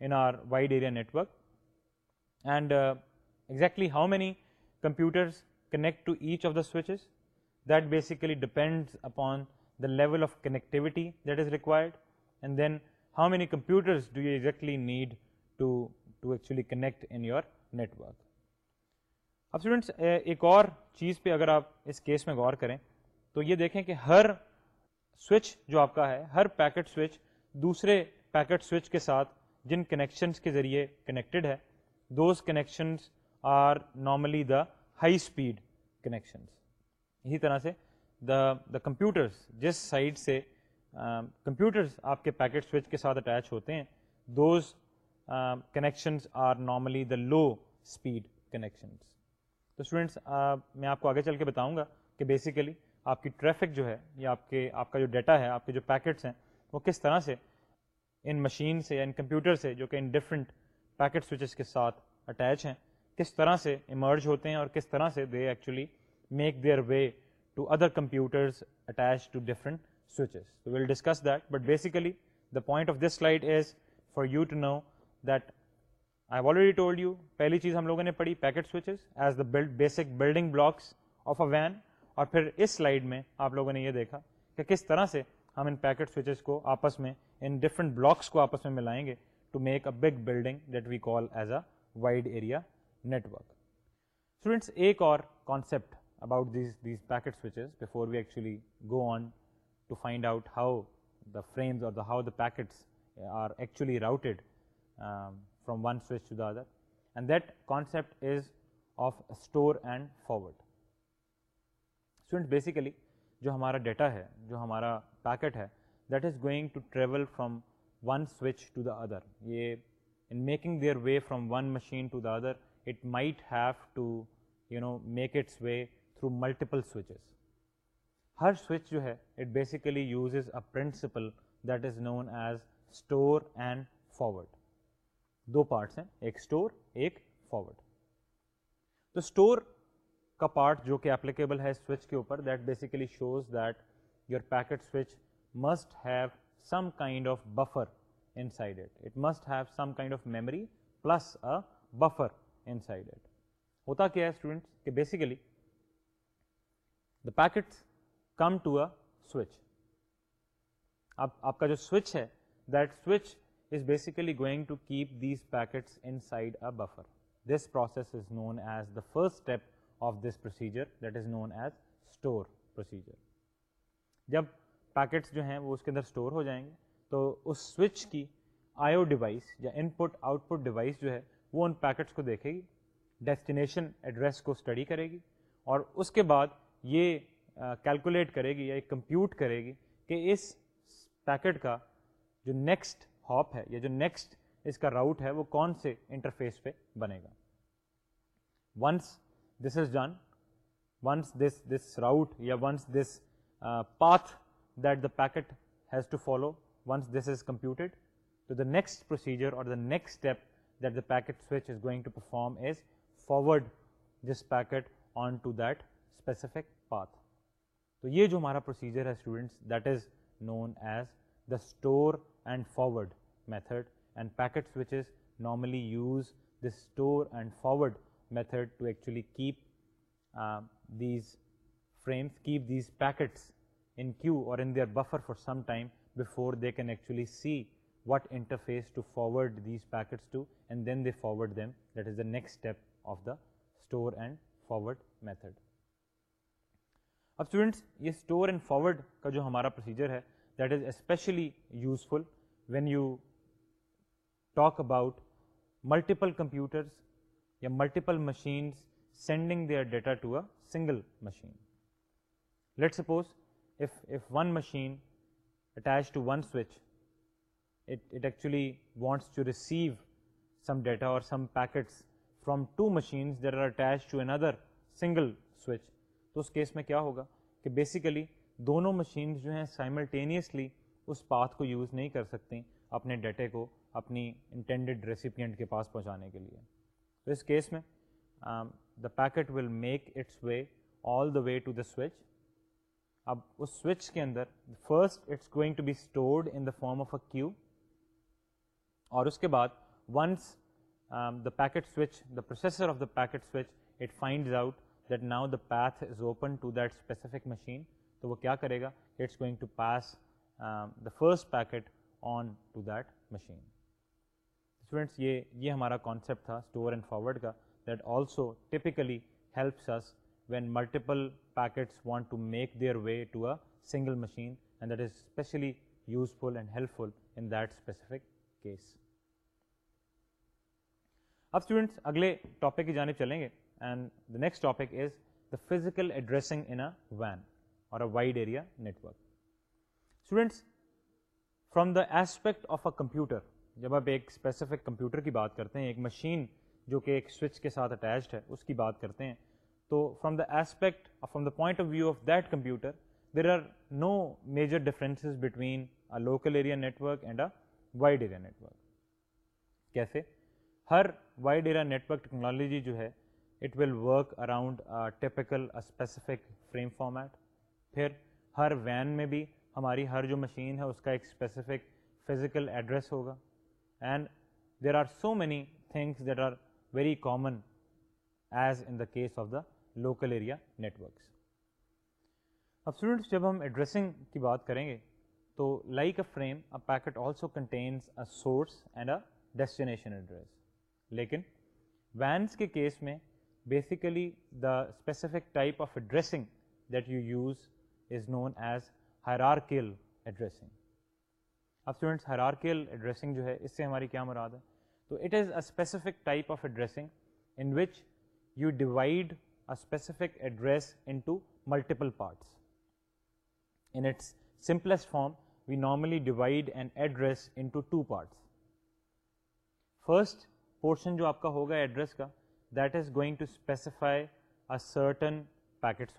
in our wide area network and exactly how many computers connect to each of the switches that basically depends upon the level of connectivity that is required and then how many computers do you exactly need to to actually connect in your network اب students ایک اور چیز پہ اگر آپ اس case میں غور کریں تو یہ دیکھیں کہ ہر سوئچ جو آپ کا ہے ہر پیکٹ سوئچ دوسرے پیکٹ سوئچ کے ساتھ جن کنیکشنس کے ذریعے کنیکٹیڈ ہے those connections are normally the high speed connections اسی طرح سے دا دا کمپیوٹرس جس سائڈ سے کمپیوٹرس um, آپ کے پیکٹ سوئچ کے ساتھ اٹیچ ہوتے ہیں those connections are normally the low speed connections تو اسٹوڈنٹس uh, میں آپ کو آگے چل کے بتاؤں گا کہ بیسیکلی آپ کی ٹریفک جو ہے یا آپ کے آپ کا جو ڈیٹا ہے آپ کے جو پیکٹس ہیں وہ کس طرح سے ان مشین سے یا ان کمپیوٹر سے جو کہ ان ڈفرینٹ پیکٹ سوئچز کے ساتھ اٹیچ ہیں کس طرح سے ایمرج ہوتے ہیں اور کس طرح سے they actually make their way to other computers attach to different switches we'll discuss that but basically the point of this slide is for you to know that I already told you پہلی چیز ہم لوگوں نے پڑھی packet switches as build basic building blocks of a وین اور پھر اس سلائڈ میں آپ لوگوں نے یہ دیکھا کہ کس طرح سے ہم ان پیکٹ سوئچز کو آپس میں ان ڈفرنٹ بلاکس کو آپس میں ملائیں گے to make a big building that we call as a wide area network students ایک اور concept about these these packet switches before we actually go on to find out how the frames or how the packets are actually routed from one switch to the other and that concept is of store and forward students basically جو ہمارا data ہے جو ہمارا packet ہے that is going to travel from one switch to the other یہ in making their way from one machine to the other it might have to you know make its way through multiple switches ہر switch جو ہے it basically uses a principle that is known as store and forward دو parts ہیں ایک store ایک forward تو store کا part جو کہ اپلیکیبل ہے سوئچ کے اوپر that basically shows that your packet switch must have some kind of buffer at it must have some kind of memory plus افرائی آپ کا جو سوئچ ہے that switch is basically going to keep these packets inside a buffer this process is known as the first step of this procedure that is known as store procedure جب packets جو ہیں وہ اس کے اندر store ہو جائیں گے تو اس سوئچ کی آئی او ڈیوائس یا input output device جو ہے وہ ان پیکٹس کو دیکھے گی ڈیسٹینیشن ایڈریس کو اسٹڈی کرے گی اور اس کے بعد یہ کیلکولیٹ کرے گی یا کمپیوٹ کرے گی کہ اس پیکٹ کا جو نیکسٹ ہاپ ہے یا جو نیکسٹ اس کا راؤٹ ہے وہ کون سے انٹرفیس پہ بنے گا once this is done once this this route یا once this path that the packet has to follow once this is computed to the next procedure or the next step that the packet switch is going to perform is forward this packet on to that specific path تو یہ جو ہمارا procedure ہے students that is known as the store and forward method and packet سوچ is normally use this store and forward method to actually keep these frames keep these packets in queue اور and they are buffer for some time before they can actually see what interface to forward these packet then they forward them that is the next step of the store and forward method اب students یہ store and forward کا جو ہمارا procedure ہے that is especially useful when you talk about multiple computers یا multiple machines sending they are data single machine one machine attach to one switch it it actually wants to receive some data اور some packets from two machines there are attach to N other single switch تو اس case میں کیا ہوگا کہ basically دونوں machines جو ہیں سائملٹینیسلی اس پاتھ کو یوز نہیں کر سکتیں اپنے ڈیٹے کو اپنی انٹینڈڈ ریسیپینٹ کے پاس پہنچانے کے لیے تو اس کیس میں the packet will make its way all the way to the switch اب اس سوئچ کے اندر first it's going to be stored in the form of a queue اور اس کے بعد once the packet switch the processor of the packet switch it finds out that now the path is open to that specific machine تو وہ کیا کرے گا it's going to pass the first packet on to that machine students یہ یہ ہمارا concept تھا store and forward کا that also typically helps us multiple packets want make their way help فلک چلیں گے جب آپ ایک کمپیوٹر کی بات کرتے ہیں ایک مشین جو کہ ایک سوئچ کے ساتھ اٹیکڈ ہے اس کی بات کرتے ہیں تو from the aspect from the point of view of that computer there are no major differences between a local area network and a wide area network کیسے ہر وائڈ ایریا نیٹورک ٹیکنالوجی جو ہے it will work around typical specific frame format پھر ہر when میں بھی ہماری ہر جو مشین ہے اس کا ایک اسپیسیفک فزیکل ایڈریس ہوگا and there are so many things that are very common as in the case of the local area networks اب اسٹوڈنٹس جب ہم ایڈریسنگ کی بات کریں گے تو like a frame a packet also contains a source and a destination address لیکن WANs کے کیس میں basically the specific type of addressing that you use is known as hierarchical addressing اب اسٹوڈنٹس ہرارکیل جو ہے اس سے ہماری کیا مراد ہے تو it is a specific type of addressing in which you divide specific address multiple parts simplest form we normally divide and address first portion جو آپ کا ہوگا ایڈریس کا that is going to specify the switch and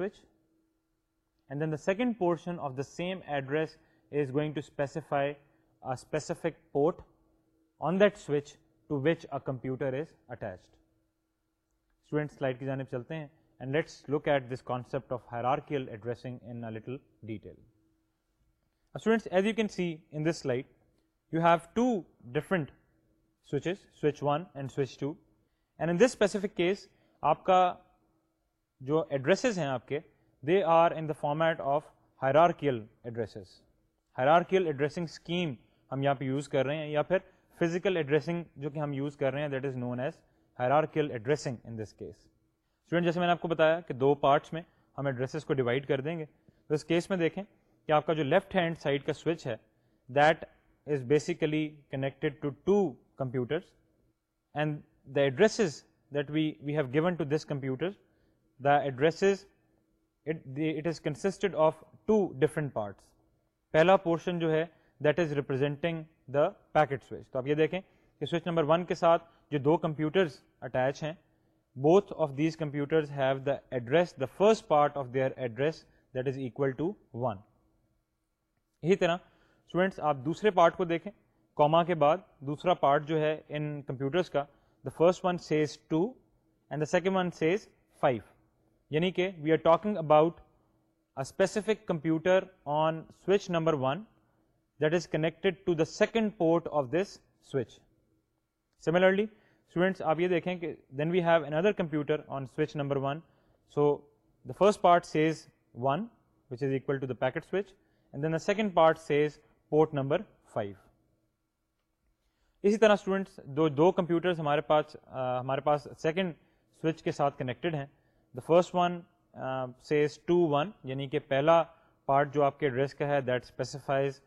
then the second portion of the same address going to specify port on that switch to which computer student slide کی جانب چلتے ہیں and let's look at this concept of hierarchical addressing in little detail students as you can see in this slide you have two different switches switch one and switch two and in this specific case آپ کا جو addresses ہیں آپ کے they are in the format of hierarchical addresses hierarchical addressing scheme ہم یہاں پہ use کر رہے ہیں یا پھر فزیکل ایڈریسنگ جو کہ ہم یوز کر رہے ہیں that is known as hierarchical addressing in this case student جیسے میں نے آپ کو بتایا کہ دو پارٹس میں ہم ایڈریسز کو ڈیوائڈ کر دیں گے تو اس کیس میں دیکھیں کہ آپ کا جو لیفٹ ہینڈ سائڈ کا سوئچ ہے that is basically connected to two computers and the addresses that we we have given to this computer the addresses it is consisted of two different parts پہلا portion جو ہے that is representing the packet switch تو آپ یہ دیکھیں کہ switch number one کے ساتھ جو دو کمپیوٹرز اٹیچ ہیں both of these computers have the address the first part of their address that is equal to one اسی طرح اسٹوڈینٹس آپ دوسرے پارٹ کو دیکھیں کوما کے بعد دوسرا پارٹ جو ہے ان کمپیوٹرس کا the first one says two and the second one says five یعنی کہ we are talking about a specific computer on switch number one that is connected to the second port of this switch similarly students آپ یہ دیکھیں کہ then we have another computer on switch number one so the first part says one which is equal to the packet switch and then the second part says port number five اسی طرح students دو دو computers ہمارے پاس ہمارے پاس second switch کے ساتھ کنیکٹڈ ہیں the first one says two one یعنی کہ پہلا پارٹ جو آپ کے ڈریس کا ہے دیٹ اسپیسیفائز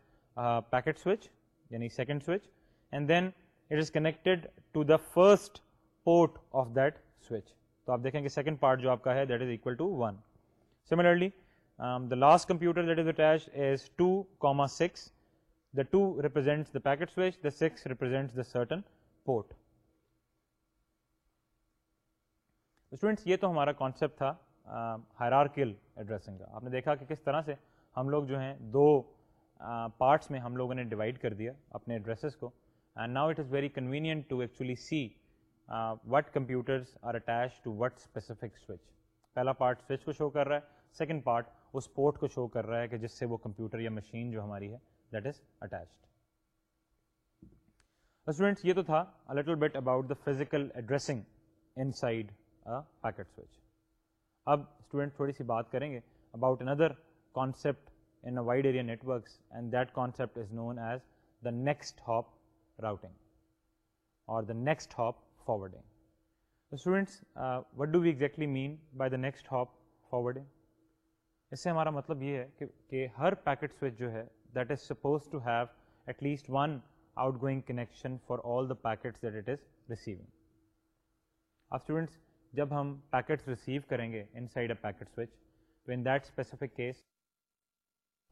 پیکٹ سوئچ یعنی second switch and then first port of switch تو آپ دیکھیں کہ سیکنڈ پارٹ جو آپ کا ہے لاسٹ کمپیوٹر um, یہ تو ہمارا کانسیپٹ تھا ہیرارکل um, ایڈریسنگ کا آپ نے دیکھا کہ کس طرح سے ہم لوگ جو ہیں دو پارٹس uh, میں ہم لوگوں نے ڈیوائڈ کر دیا اپنے ایڈریسز کو and now it is very convenient to actually see what computers are attach to what specific switch پہلا پارٹ سوئچ کو شو کر رہا ہے سیکنڈ پارٹ اس پورٹ کو شو کر رہا ہے کہ جس سے وہ کمپیوٹر یا مشین جو ہماری ہے دیٹ از اٹیچڈ اسٹوڈینٹس یہ تو تھا little bit about the physical addressing inside packet switch اب اسٹوڈنٹ تھوڑی سی بات کریں گے about another concept in wide area networks and that concept is known as the next hop routing اور the next hop forwarding students what do we exactly mean by the next hop forwarding اس سے ہمارا مطلب یہ ہے کہ ہر packet switch جو ہے that is suppose to have at least one out going connection for all the packets that it is receiving اب اسٹوڈنٹس جب ہم پیکٹس ریسیو کریں گے inside a packet switch تو ان دیٹ اسپیسیفک کیس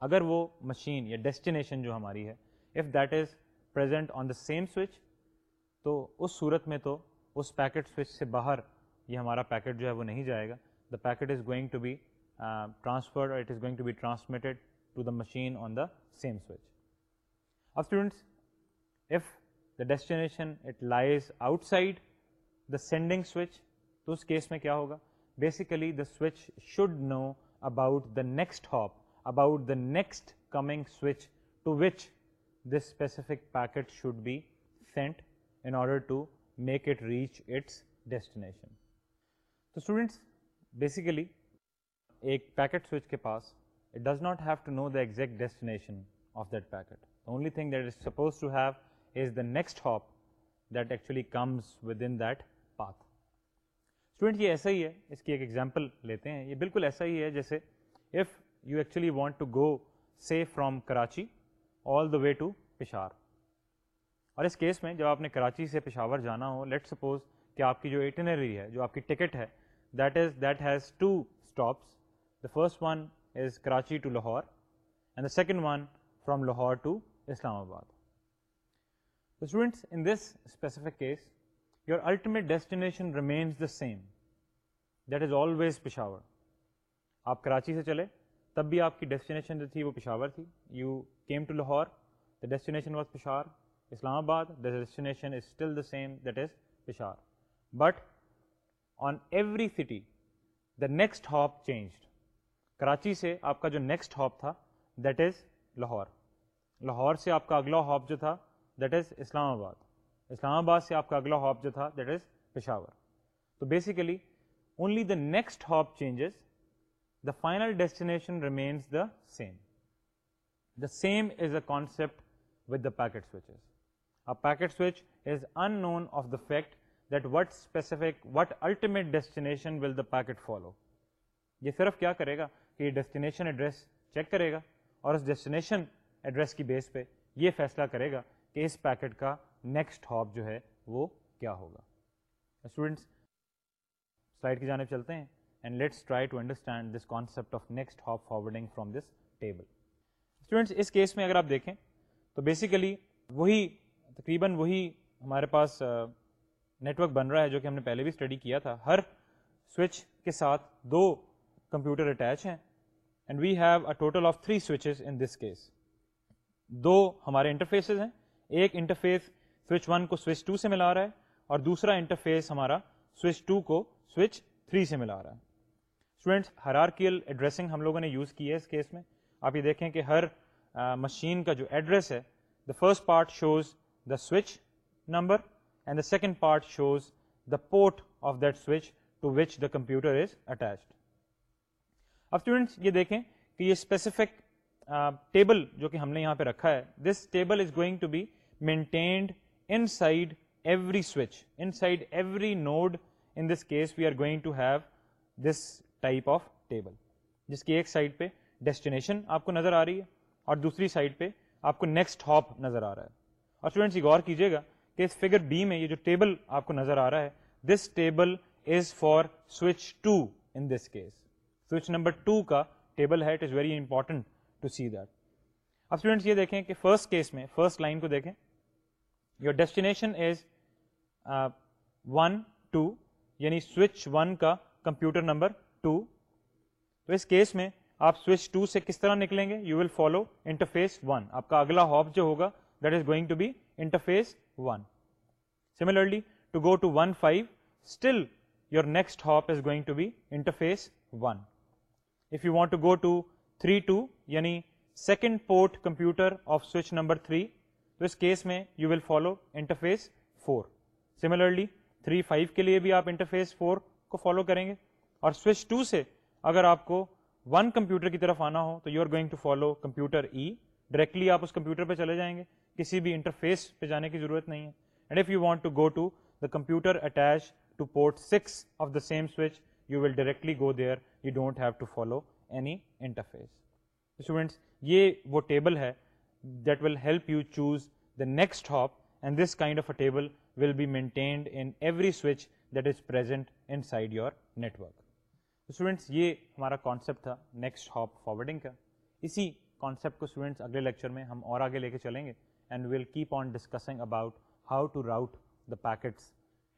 اگر وہ machine یا destination جو ہماری ہے if that is on the same switch تو اس صورت میں تو اس پیکٹ سوئچ سے باہر یہ ہمارا پیکٹ جو ہے وہ نہیں جائے گا the packet is going to be transferred اور it is going to be transmitted to the machine on the same switch اب students if the destination it lies outside the sending switch تو اس case میں کیا ہوگا basically the switch should know about the next hop about the next coming switch to which this specific packet should be sent in order to make it reach its destination تو students basically ایک packet switch کے پاس it does not have to know the exact destination of that packet only thing that is suppose to have is the next hop that actually comes with in that path students یہ ایسا ہی ہے اس کی ایک example لیتے ہیں یہ بالکل ایسا ہی ہے جیسے if you actually want to go see from Karachi all the way to Peshawar اور اس کیس میں جب آپ نے کراچی سے پشاور جانا ہو لیٹ سپوز کہ آپ کی جو ایٹنری ہے جو آپ کی ٹکٹ ہے that is that has two stops the first one is Karachi to Lahore and the second one from Lahore to Islamabad students in this specific case your ultimate destination remains the same that is always Peshawar آپ کراچی سے چلے تب بھی آپ کی destination جو تھی وہ پشاور تھی you came to Lahore the destination was Peshawar Islamabad the destination is still the same that is Peshawar but on every city the next hop changed Karachi سے آپ کا جو نیکسٹ ہاپ تھا دیٹ از لاہور لاہور سے آپ کا اگلا ہاپ جو تھا دیٹ از اسلام آباد اسلام آباد سے آپ کا اگلا ہاپ جو تھا دیٹ از پشاور تو basically only the next hop changes the final destination remains the same the same is a concept with the packet switches A packet switch is unknown of the fact that what specific what ultimate destination will the packet follow یہ صرف کیا کرے گا کہ یہ destination address check کرے گا اور اس ڈیسٹینیشن ایڈریس کی بیس پہ یہ فیصلہ کرے گا کہ اس پیکٹ کا نیکسٹ ہاپ جو ہے وہ کیا ہوگا اسٹوڈنٹس سلائڈ کی جانب چلتے ہیں and let's try to understand this concept of next hop forwarding from this table students اس کیس میں اگر آپ دیکھیں تو بیسیکلی وہی تقریباً وہی ہمارے پاس نیٹورک بن رہا ہے جو کہ ہم نے پہلے بھی اسٹڈی کیا تھا ہر سوئچ کے ساتھ دو کمپیوٹر اٹیچ ہیں and we have a total of three switches in this case دو ہمارے انٹرفیسز ہیں ایک انٹرفیس سوئچ ون کو سوئچ ٹو سے ملا رہا ہے اور دوسرا انٹرفیس ہمارا سوئچ ٹو کو سوئچ تھری سے ملا رہا ہے ہرارکیل ایڈریسنگ ہم لوگوں نے یوز کی ہے اس کیس میں آپ یہ دیکھیں کہ ہر مشین کا جو ایڈریس ہے the first part shows the switch number and the the the second part shows port of that switch to which computer is attached اب اسٹوڈینٹس یہ دیکھیں کہ یہ اسپیسیفک ٹیبل جو کہ ہم نے یہاں پہ رکھا ہے this table is going to be maintained inside every switch inside every node in this case we are going to have this type of table جس کی ایک سائڈ پہ ڈیسٹینیشن آپ کو نظر آ رہی ہے اور دوسری سائڈ پہ آپ کو نیکسٹ ہاپ نظر آ رہا ہے اور اسٹوڈینٹس یہ غور کیجیے گا کہ اس فگر بی میں یہ جو ٹیبل آپ کو نظر آ رہا ہے this table is for switch two in this case switch number two کا ٹیبل ہے it is very important to see that اب اسٹوڈینٹس یہ دیکھیں کہ فرسٹ کیس میں فرسٹ لائن کو دیکھیں your destination is one two یعنی سوئچ ون کا کمپیوٹر نمبر ٹو تو اس کیس میں آپ سوئچ ٹو سے کس طرح نکلیں گے you will follow interface one آپ کا اگلا ہاپ جو ہوگا that is going to be interface one similarly to go to one five still your next hop is going to be interface one if you want to go to three two یعنی second port computer of switch number three تو اس case میں you will follow interface four similarly three five کے لیے بھی آپ interface four کو follow کریں گے اور سوئچ ٹو سے اگر آپ کو ون کمپیوٹر کی طرف آنا ہو تو you are going to follow computer E directly آپ اس کمپیوٹر پہ چلے جائیں گے کسی بھی انٹرفیس پہ جانے کی ضرورت نہیں ہے and if you want to go to the computer attach to port six of the same switch you will directly go there you don't have to follow any interface students یہ وہ table ہے that will help you choose the next hop and this kind of a table will be maintained in every switch that is present inside your network تو یہ ہمارا concept تھا next hop forwarding کا اسی concept کو students اگلے lecture میں ہم اور آگے لے کے چلیں گے and we'll keep on discussing about how to route the packets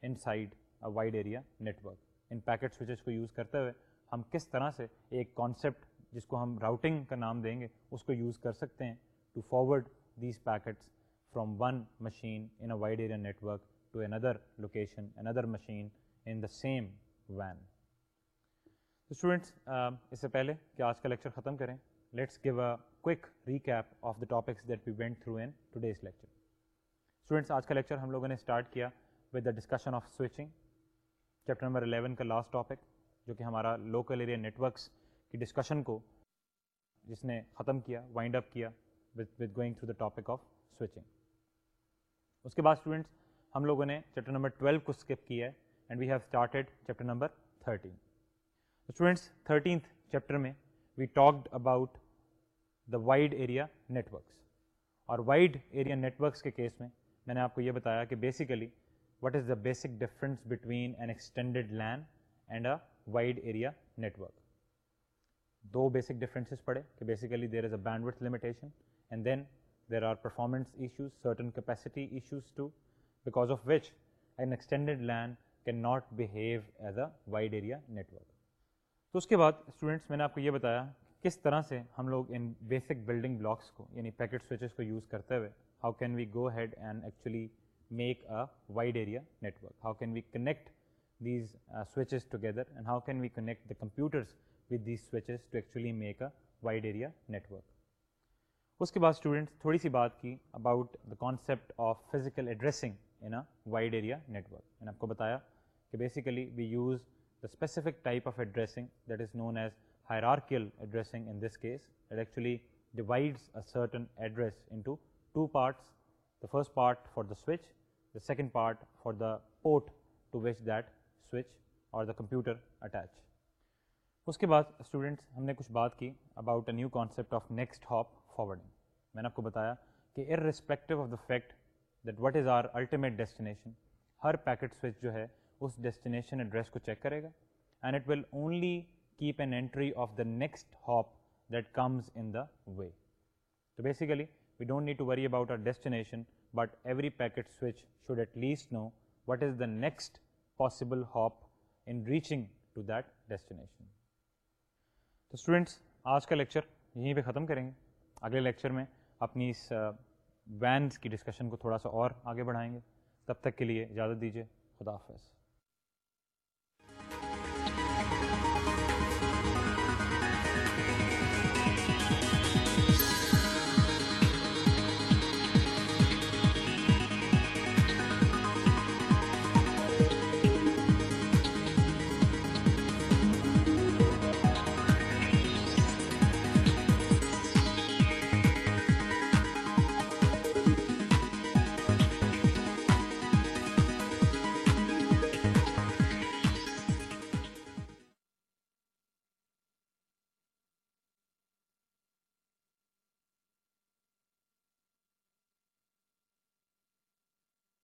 inside wide area network in packet switches کو یوز کرتے ہوئے ہم کس طرح سے ایک کانسیپٹ جس کو ہم راؤٹنگ کا نام دیں گے اس کو یوز کر سکتے ہیں to forward these packets from one machine in a wide area network to another location another machine in the same وین تو اسٹوڈینٹس um, اس سے پہلے کہ آج کا لیکچر ختم کریں let's give a quick recap of the topics that we went through in today's lecture students آج کا لیکچر ہم لوگوں نے اسٹارٹ کیا with the discussion of switching chapter number eleven کا لاسٹ ٹاپک جو کہ ہمارا لوکل ایریا نیٹ ورکس کی ڈسکشن کو جس نے ختم کیا وائنڈ اپ کیا ٹاپک آف سوئچنگ اس کے بعد اسٹوڈنٹس ہم لوگوں نے چیپٹر نمبر ٹویلو کو اسکپ کیا ہے and we have started chapter number thirteen students thirteenth chapter میں we talked about the wide area networks اور وائڈ ایریا نیٹ ورکس کے کیس میں میں نے آپ کو یہ بتایا کہ basically what is the basic difference between an extended LAN and a wide area network دو بیسک ڈفرینسز پڑے کہ basically there is a limitation and then there are performance issues certain capacity issues to because of which an extended LAN can not behave as a wide area network تو اس کے بعد students میں نے آپ کو یہ بتایا کس طرح سے ہم لوگ ان بیسک بلڈنگ بلاکس کو یعنی پیکٹ سوئچز کو یوز کرتے ہوئے how can we go head and actually make a wide area network how can we connect these switches together and how can we connect the computers with these switches to actually make a wide area network اس کے بعد students تھوڑی سی بات کی about the concept of physical addressing in a wide area network میں نے آپ کو بتایا کہ basically we use the specific type of addressing that is known as hierarchical addressing in this case, it actually divides a certain address into two parts, the first part for the switch, the second part for the port to which that switch or the computer attach. اس کے بعد students ہم نے کچھ بات کی about a new concept of next hop forwarding میں نے آپ کو بتایا کہ irrespective of the fact that what is our ultimate destination ہر پیکٹ سوئچ جو ہے اس ڈیسٹینیشن ایڈریس کو چیک کرے گا and it will only keep an entry of the next hop that comes in the way تو basically we don't need to worry about our destination but every packet switch should at least know what is the next possible hop in reaching to that destination تو students آج کا lecture یہیں پہ ختم کریں گے اگلے لیکچر میں اپنی اس وینس کی ڈسکشن کو تھوڑا سا اور آگے بڑھائیں گے تب تک کے لیے اجازت دیجیے خدا حافظ